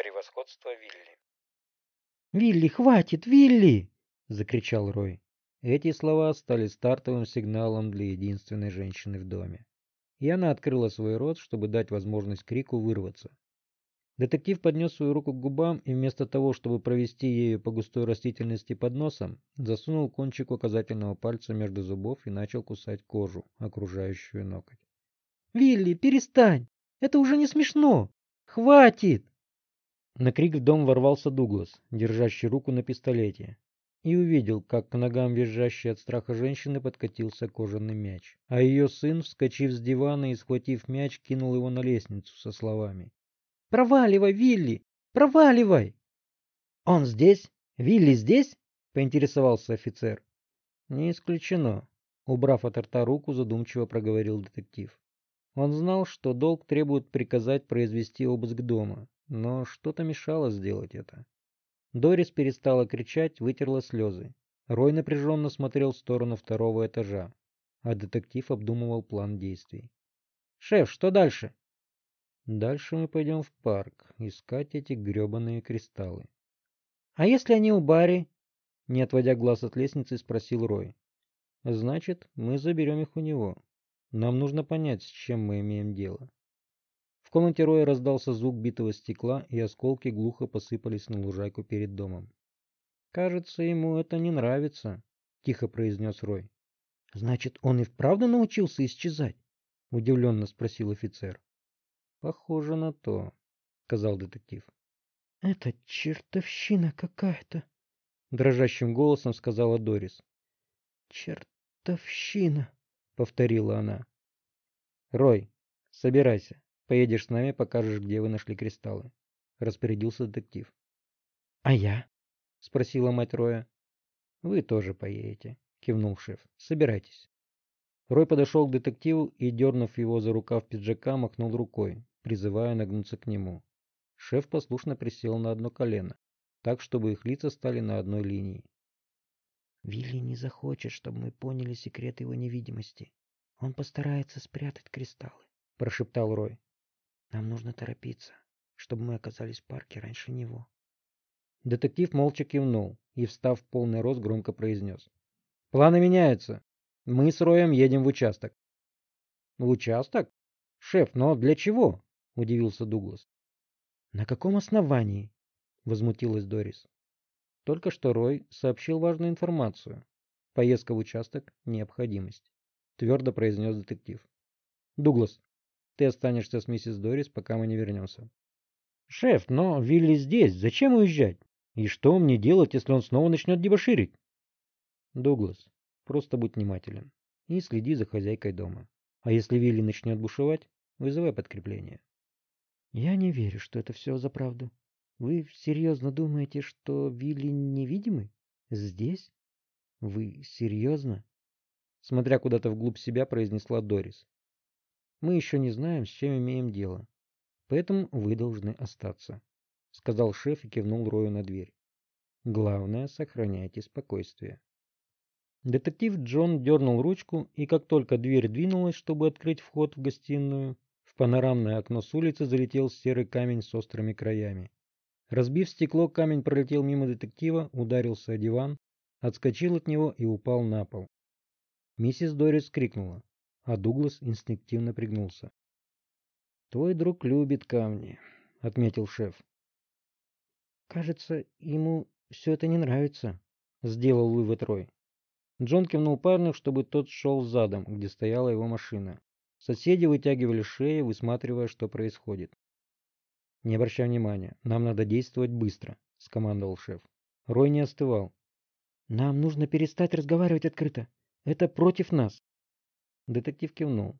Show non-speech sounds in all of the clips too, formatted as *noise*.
Превосходство Вилли. «Вилли, хватит, Вилли!» — закричал Рой. Эти слова стали стартовым сигналом для единственной женщины в доме. И она открыла свой рот, чтобы дать возможность крику вырваться. Детектив поднес свою руку к губам и вместо того, чтобы провести ею по густой растительности под носом, засунул кончик указательного пальца между зубов и начал кусать кожу, окружающую ноготь. «Вилли, перестань! Это уже не смешно! Хватит!» На крик в дом ворвался Дуглас, держащий руку на пистолете, и увидел, как к ногам визжащей от страха женщины подкатился кожаный мяч. А ее сын, вскочив с дивана и схватив мяч, кинул его на лестницу со словами. «Проваливай, Вилли! Проваливай!» «Он здесь? Вилли здесь?» — поинтересовался офицер. «Не исключено», — убрав от рта руку, задумчиво проговорил детектив. Он знал, что долг требует приказать произвести обыск дома, но что-то мешало сделать это. Дорис перестала кричать, вытерла слезы. Рой напряженно смотрел в сторону второго этажа, а детектив обдумывал план действий. «Шеф, что дальше?» «Дальше мы пойдем в парк, искать эти гребаные кристаллы». «А если они у Барри?» Не отводя глаз от лестницы, спросил Рой. «Значит, мы заберем их у него. Нам нужно понять, с чем мы имеем дело». В комнате Роя раздался звук битого стекла, и осколки глухо посыпались на лужайку перед домом. «Кажется, ему это не нравится», — тихо произнес Рой. «Значит, он и вправду научился исчезать?» — удивленно спросил офицер. «Похоже на то», — сказал детектив. «Это чертовщина какая-то», — дрожащим голосом сказала Дорис. «Чертовщина», — повторила она. «Рой, собирайся. Поедешь с нами, покажешь, где вы нашли кристаллы. Распорядился детектив. А я? Спросила мать Роя. Вы тоже поедете, кивнул шеф. Собирайтесь. Рой подошел к детективу и, дернув его за рукав пиджака, махнул рукой, призывая нагнуться к нему. Шеф послушно присел на одно колено, так, чтобы их лица стали на одной линии. «Вилли не захочет, чтобы мы поняли секрет его невидимости. Он постарается спрятать кристаллы», — прошептал Рой. Нам нужно торопиться, чтобы мы оказались в парке раньше него. Детектив молча кивнул и, встав в полный рост, громко произнес. Планы меняются. Мы с Роем едем в участок. В участок? Шеф, но для чего? Удивился Дуглас. На каком основании? Возмутилась Дорис. Только что Рой сообщил важную информацию. Поездка в участок – необходимость. Твердо произнес детектив. Дуглас, ты останешься с миссис Дорис, пока мы не вернемся. Шеф, но Вилли здесь. Зачем уезжать? И что мне делать, если он снова начнет дебоширить? Дуглас, просто будь внимателен и следи за хозяйкой дома. А если Вилли начнет бушевать, вызывай подкрепление. Я не верю, что это все за правду. Вы серьезно думаете, что Вилли невидимый? Здесь? Вы серьезно? Смотря куда-то вглубь себя, произнесла Дорис. Мы еще не знаем, с чем имеем дело. Поэтому вы должны остаться, — сказал шеф и кивнул Рою на дверь. Главное, сохраняйте спокойствие. Детектив Джон дернул ручку, и как только дверь двинулась, чтобы открыть вход в гостиную, в панорамное окно с улицы залетел серый камень с острыми краями. Разбив стекло, камень пролетел мимо детектива, ударился о диван, отскочил от него и упал на пол. Миссис Дорис крикнула а Дуглас инстинктивно пригнулся. «Твой друг любит камни», — отметил шеф. «Кажется, ему все это не нравится», — сделал вывод Рой. Джон кивнул парню, чтобы тот шел задом, где стояла его машина. Соседи вытягивали шеи, высматривая, что происходит. «Не обращай внимания, нам надо действовать быстро», — скомандовал шеф. Рой не остывал. «Нам нужно перестать разговаривать открыто. Это против нас. Детектив кивнул.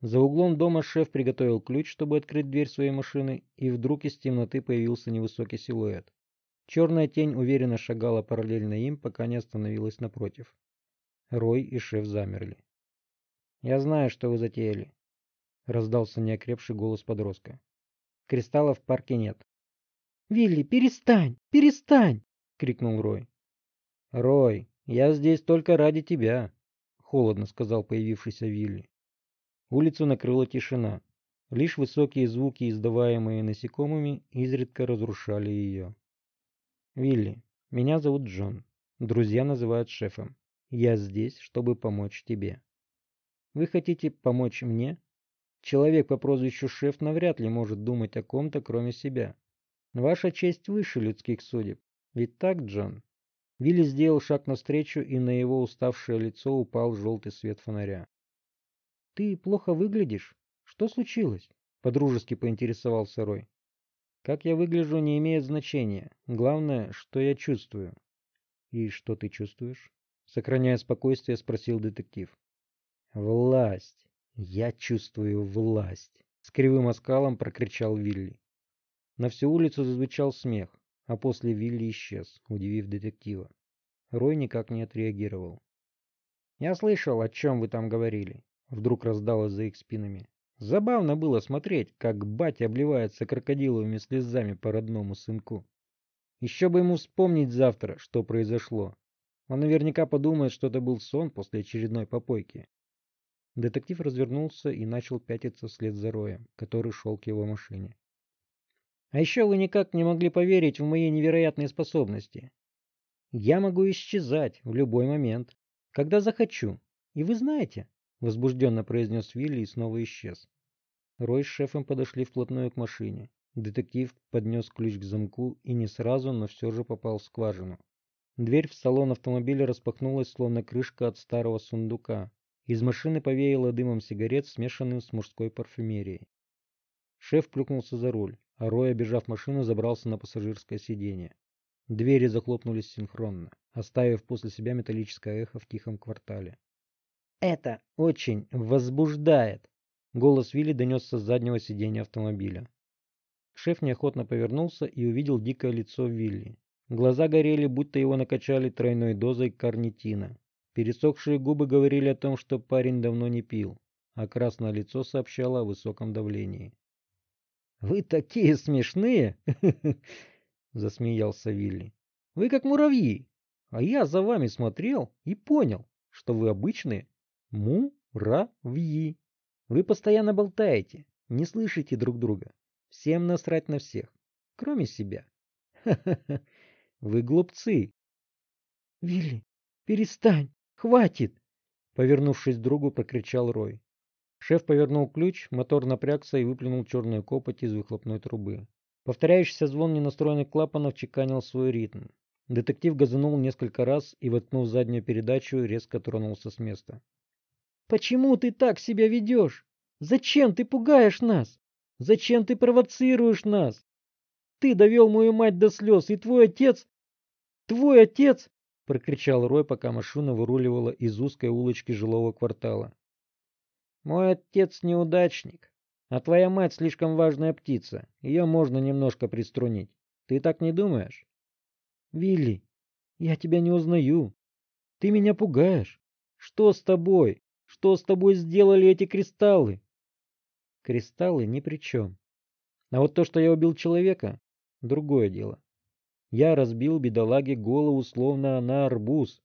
За углом дома шеф приготовил ключ, чтобы открыть дверь своей машины, и вдруг из темноты появился невысокий силуэт. Черная тень уверенно шагала параллельно им, пока не остановилась напротив. Рой и шеф замерли. «Я знаю, что вы затеяли», — раздался неокрепший голос подростка. «Кристаллов в парке нет». «Вилли, перестань! Перестань!» — крикнул Рой. «Рой, я здесь только ради тебя», холодно сказал появившийся Вилли. Улицу накрыла тишина. Лишь высокие звуки, издаваемые насекомыми, изредка разрушали ее. «Вилли, меня зовут Джон. Друзья называют шефом. Я здесь, чтобы помочь тебе». «Вы хотите помочь мне?» Человек по прозвищу Шеф навряд ли может думать о ком-то, кроме себя. Ваша честь выше людских судеб. Ведь так, Джон? Вилли сделал шаг навстречу, и на его уставшее лицо упал желтый свет фонаря. «Ты плохо выглядишь. Что случилось?» — подружески поинтересовался Рой. «Как я выгляжу, не имеет значения. Главное, что я чувствую». «И что ты чувствуешь?» — сохраняя спокойствие, спросил детектив. «Власть. Я чувствую власть!» — с кривым оскалом прокричал Вилли. На всю улицу зазвучал смех, а после Вилли исчез, удивив детектива. Рой никак не отреагировал. «Я слышал, о чем вы там говорили», — вдруг раздалось за их спинами. Забавно было смотреть, как батя обливается крокодиловыми слезами по родному сынку. Еще бы ему вспомнить завтра, что произошло. Он наверняка подумает, что это был сон после очередной попойки. Детектив развернулся и начал пятиться вслед за Роем, который шел к его машине. А еще вы никак не могли поверить в мои невероятные способности. Я могу исчезать в любой момент, когда захочу. И вы знаете, — возбужденно произнес Вилли и снова исчез. Рой с шефом подошли вплотную к машине. Детектив поднес ключ к замку и не сразу, но все же попал в скважину. Дверь в салон автомобиля распахнулась, словно крышка от старого сундука. Из машины повеяло дымом сигарет, смешанным с мужской парфюмерией. Шеф плюкнулся за руль а Рой, обежав машину, забрался на пассажирское сиденье. Двери захлопнулись синхронно, оставив после себя металлическое эхо в тихом квартале. «Это очень возбуждает!» Голос Вилли донесся с заднего сиденья автомобиля. Шеф неохотно повернулся и увидел дикое лицо Вилли. Глаза горели, будто его накачали тройной дозой карнитина. Пересохшие губы говорили о том, что парень давно не пил, а красное лицо сообщало о высоком давлении. «Вы такие смешные!» *laughs* — засмеялся Вилли. «Вы как муравьи, а я за вами смотрел и понял, что вы обычные муравьи. Вы постоянно болтаете, не слышите друг друга. Всем насрать на всех, кроме себя. *laughs* Вы глупцы!» «Вилли, перестань, хватит!» Повернувшись к другу, прокричал Рой. Шеф повернул ключ, мотор напрягся и выплюнул черную копоть из выхлопной трубы. Повторяющийся звон ненастроенных клапанов чеканил свой ритм. Детектив газанул несколько раз и, воткнув заднюю передачу, резко тронулся с места. «Почему ты так себя ведешь? Зачем ты пугаешь нас? Зачем ты провоцируешь нас? Ты довел мою мать до слез, и твой отец... Твой отец...» — прокричал Рой, пока машина выруливала из узкой улочки жилого квартала. Мой отец неудачник, а твоя мать слишком важная птица. Ее можно немножко приструнить. Ты так не думаешь? Вилли, я тебя не узнаю. Ты меня пугаешь. Что с тобой? Что с тобой сделали эти кристаллы? Кристаллы ни при чем. А вот то, что я убил человека, другое дело. Я разбил бедолаге голову, словно она арбуз.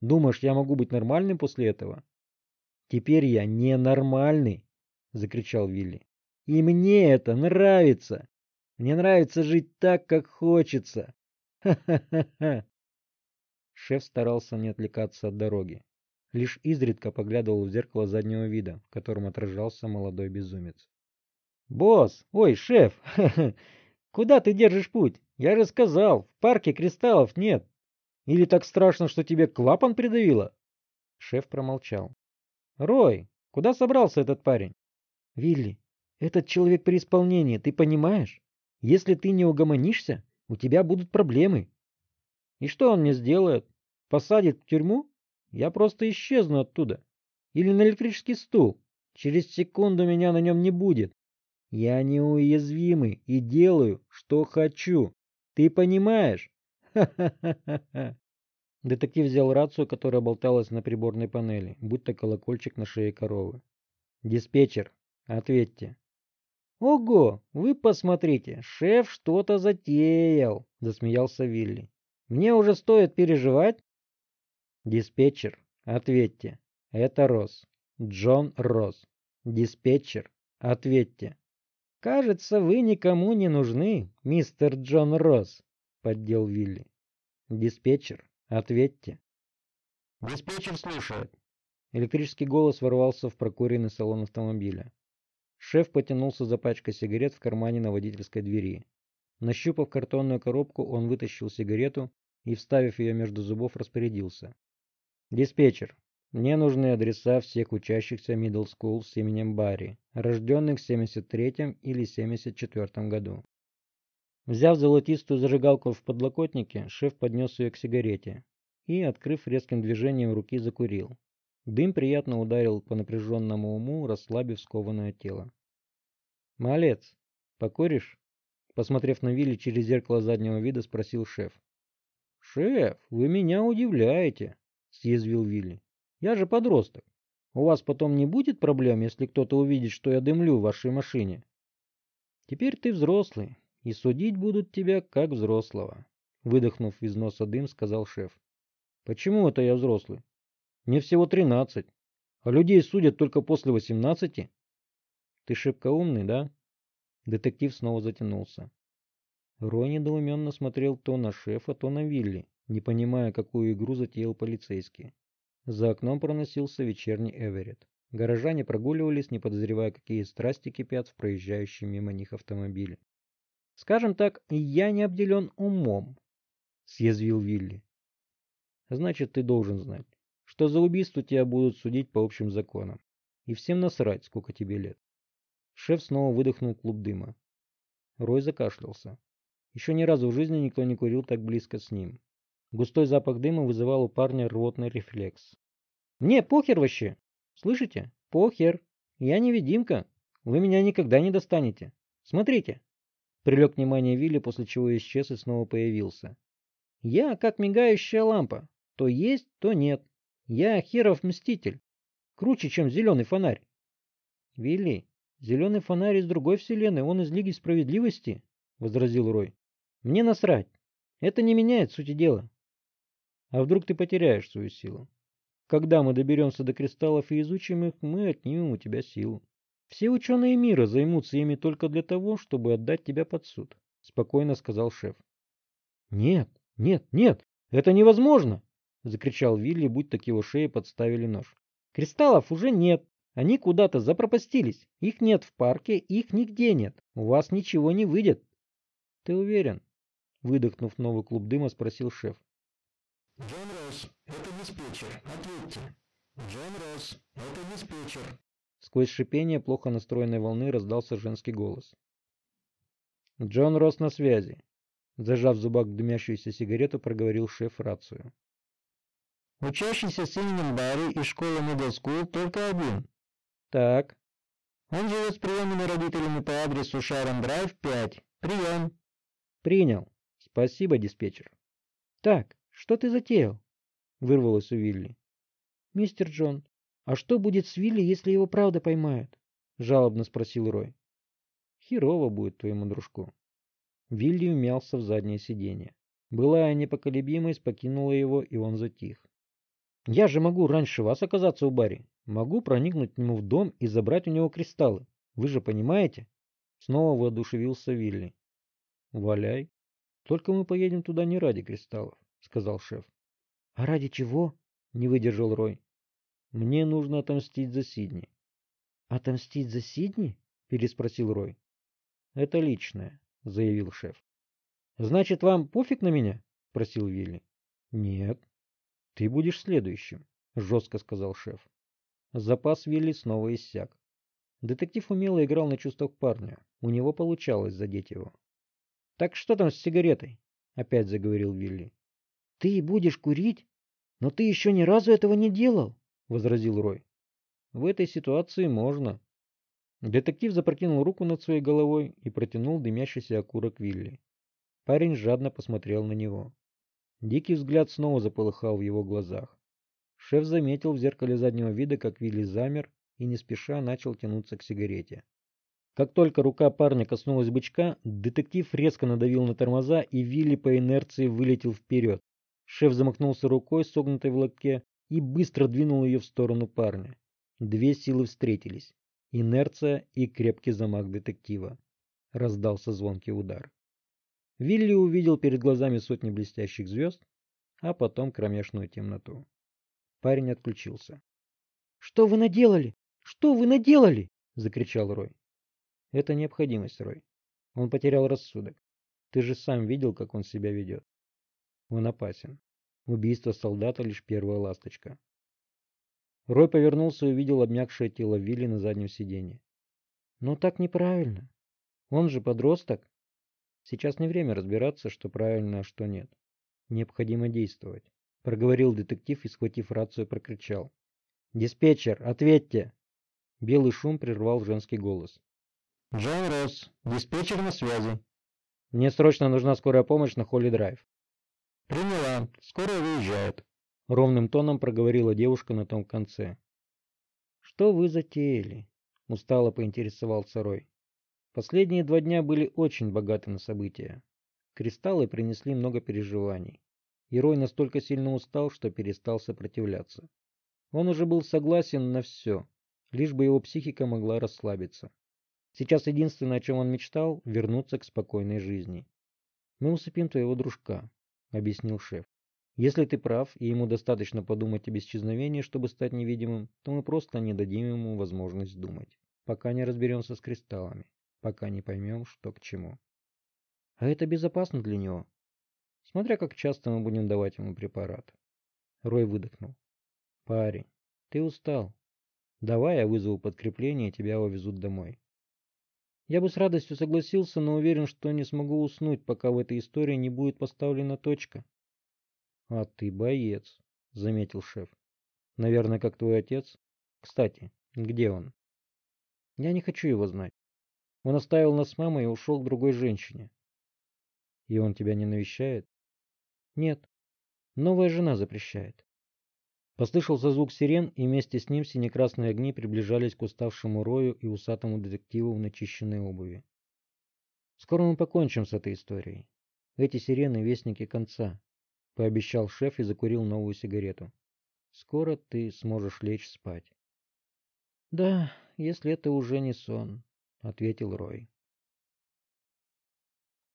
Думаешь, я могу быть нормальным после этого? Теперь я ненормальный, закричал Вилли. И мне это нравится. Мне нравится жить так, как хочется. Ха-ха-ха. Шеф старался не отвлекаться от дороги. Лишь изредка поглядывал в зеркало заднего вида, в котором отражался молодой безумец. «Босс! Ой, шеф! Куда ты держишь путь? Я же сказал, в парке кристаллов нет. Или так страшно, что тебе клапан придавило?» Шеф промолчал. Рой, куда собрался этот парень? Вилли, этот человек при исполнении, ты понимаешь? Если ты не угомонишься, у тебя будут проблемы. И что он мне сделает? Посадит в тюрьму? Я просто исчезну оттуда. Или на электрический стул. Через секунду меня на нем не будет. Я неуязвимый и делаю, что хочу. Ты понимаешь? *laughs* Ха-ха-ха-ха. Детектив взял рацию, которая болталась на приборной панели, будто колокольчик на шее коровы. «Диспетчер, ответьте». «Ого, вы посмотрите, шеф что-то затеял», — засмеялся Вилли. «Мне уже стоит переживать?» «Диспетчер, ответьте. Это Росс. Джон Росс. Диспетчер, ответьте. Кажется, вы никому не нужны, мистер Джон Росс, поддел Вилли. Диспетчер, ответьте. Диспетчер слушает. Электрический голос ворвался в прокуренный салон автомобиля. Шеф потянулся за пачкой сигарет в кармане на водительской двери. Нащупав картонную коробку, он вытащил сигарету и, вставив ее между зубов, распорядился. «Диспетчер, мне нужны адреса всех учащихся Middle School с именем Барри, рожденных в 73 или 74 году». Взяв золотистую зажигалку в подлокотнике, шеф поднес ее к сигарете и, открыв резким движением руки, закурил. Дым приятно ударил по напряженному уму, расслабив скованное тело. «Малец, покуришь?» Посмотрев на Вилли через зеркало заднего вида, спросил шеф. «Шеф, вы меня удивляете», — съязвил Вилли. «Я же подросток. У вас потом не будет проблем, если кто-то увидит, что я дымлю в вашей машине?» «Теперь ты взрослый, и судить будут тебя как взрослого», — выдохнув из носа дым, сказал шеф. «Почему это я взрослый? Мне всего тринадцать, а людей судят только после восемнадцати. Ты шибко умный, да? Детектив снова затянулся. Рой недоуменно смотрел то на шефа, то на Вилли, не понимая, какую игру затеял полицейский. За окном проносился вечерний Эверетт. Горожане прогуливались, не подозревая, какие страсти кипят в проезжающем мимо них автомобиле. «Скажем так, я не обделен умом», — съязвил Вилли. «Значит, ты должен знать что за убийство тебя будут судить по общим законам. И всем насрать, сколько тебе лет. Шеф снова выдохнул клуб дыма. Рой закашлялся. Еще ни разу в жизни никто не курил так близко с ним. Густой запах дыма вызывал у парня рвотный рефлекс. «Мне похер вообще! Слышите? Похер! Я невидимка! Вы меня никогда не достанете! Смотрите!» Прилег внимание Вилли, после чего исчез и снова появился. «Я как мигающая лампа. То есть, то нет. Я херов мститель. Круче, чем зеленый фонарь. Вилли, зеленый фонарь из другой вселенной, он из Лиги Справедливости, возразил Рой. Мне насрать. Это не меняет сути дела. А вдруг ты потеряешь свою силу? Когда мы доберемся до кристаллов и изучим их, мы отнимем у тебя силу. Все ученые мира займутся ими только для того, чтобы отдать тебя под суд, спокойно сказал шеф. Нет, нет, нет, это невозможно, — закричал Вилли, будь так его шее подставили нож. «Кристаллов уже нет. Они куда-то запропастились. Их нет в парке, их нигде нет. У вас ничего не выйдет». «Ты уверен?» — выдохнув новый клуб дыма, спросил шеф. «Джон Росс, это диспетчер. Ответьте. Джон Росс, это диспетчер». Сквозь шипение плохо настроенной волны раздался женский голос. «Джон Росс на связи», — зажав в зубах дымящуюся сигарету, проговорил шеф рацию. Учащийся с именем Барри из школы Middle School только один. Так. Он живет с приемными родителями по адресу Шарон Драйв 5. Прием. Принял. Спасибо, диспетчер. Так, что ты затеял? Вырвалось у Вилли. Мистер Джон, а что будет с Вилли, если его правда поймают? Жалобно спросил Рой. Херово будет твоему дружку. Вилли умялся в заднее сиденье. Былая непоколебимость покинула его, и он затих. Я же могу раньше вас оказаться у Барри. Могу проникнуть к нему в дом и забрать у него кристаллы. Вы же понимаете? Снова воодушевился Вилли. Валяй. Только мы поедем туда не ради кристаллов, сказал шеф. А ради чего? Не выдержал Рой. Мне нужно отомстить за Сидни. Отомстить за Сидни? Переспросил Рой. Это личное, заявил шеф. Значит, вам пофиг на меня? Спросил Вилли. Нет, «Ты будешь следующим», — жестко сказал шеф. Запас Вилли снова иссяк. Детектив умело играл на чувствах парня. У него получалось задеть его. «Так что там с сигаретой?» — опять заговорил Вилли. «Ты будешь курить? Но ты еще ни разу этого не делал», — возразил Рой. «В этой ситуации можно». Детектив запрокинул руку над своей головой и протянул дымящийся окурок Вилли. Парень жадно посмотрел на него. Дикий взгляд снова заполыхал в его глазах. Шеф заметил в зеркале заднего вида, как Вилли замер и не спеша начал тянуться к сигарете. Как только рука парня коснулась бычка, детектив резко надавил на тормоза, и Вилли по инерции вылетел вперед. Шеф замахнулся рукой, согнутой в лобке, и быстро двинул ее в сторону парня. Две силы встретились, Инерция и крепкий замах детектива. Раздался звонкий удар. Вилли увидел перед глазами сотни блестящих звезд, а потом кромешную темноту. Парень отключился. «Что вы наделали? Что вы наделали?» — закричал Рой. «Это необходимость, Рой. Он потерял рассудок. Ты же сам видел, как он себя ведет. Он опасен. Убийство солдата лишь первая ласточка. Рой повернулся и увидел обмякшее тело Вилли на заднем сиденье. Но так неправильно. Он же подросток. Сейчас не время разбираться, что правильно, а что нет. Необходимо действовать. Проговорил детектив и, схватив рацию, прокричал. «Диспетчер, ответьте!» Белый шум прервал женский голос. Джон Росс, диспетчер на связи. Мне срочно нужна скорая помощь на Холли Драйв. Приняла, скоро выезжает. Ровным тоном проговорила девушка на том конце. Что вы затеяли? Устало поинтересовался Рой. Последние два дня были очень богаты на события. Кристаллы принесли много переживаний. И Рой настолько сильно устал, что перестал сопротивляться. Он уже был согласен на все, лишь бы его психика могла расслабиться. Сейчас единственное, о чем он мечтал, вернуться к спокойной жизни. «Мы усыпим твоего дружка», — объяснил шеф. «Если ты прав, и ему достаточно подумать об исчезновении, чтобы стать невидимым, то мы просто не дадим ему возможность думать, пока не разберемся с кристаллами, пока не поймем, что к чему. А это безопасно для него, смотря как часто мы будем давать ему препарат». Рой выдохнул. «Парень, ты устал. Давай я вызову подкрепление, и тебя увезут домой. Я бы с радостью согласился, но уверен, что не смогу уснуть, пока в этой истории не будет поставлена точка. — А ты боец, — заметил шеф. — Наверное, как твой отец. Кстати, где он? — Я не хочу его знать. Он оставил нас с мамой и ушел к другой женщине. — И он тебя не навещает? — Нет. Новая жена запрещает. Послышался звук сирен, и вместе с ним синекрасные огни приближались к уставшему Рою и усатому детективу в начищенной обуви. «Скоро мы покончим с этой историей. Эти сирены — вестники конца», — пообещал шеф и закурил новую сигарету. «Скоро ты сможешь лечь спать». «Да, если это уже не сон», — ответил Рой.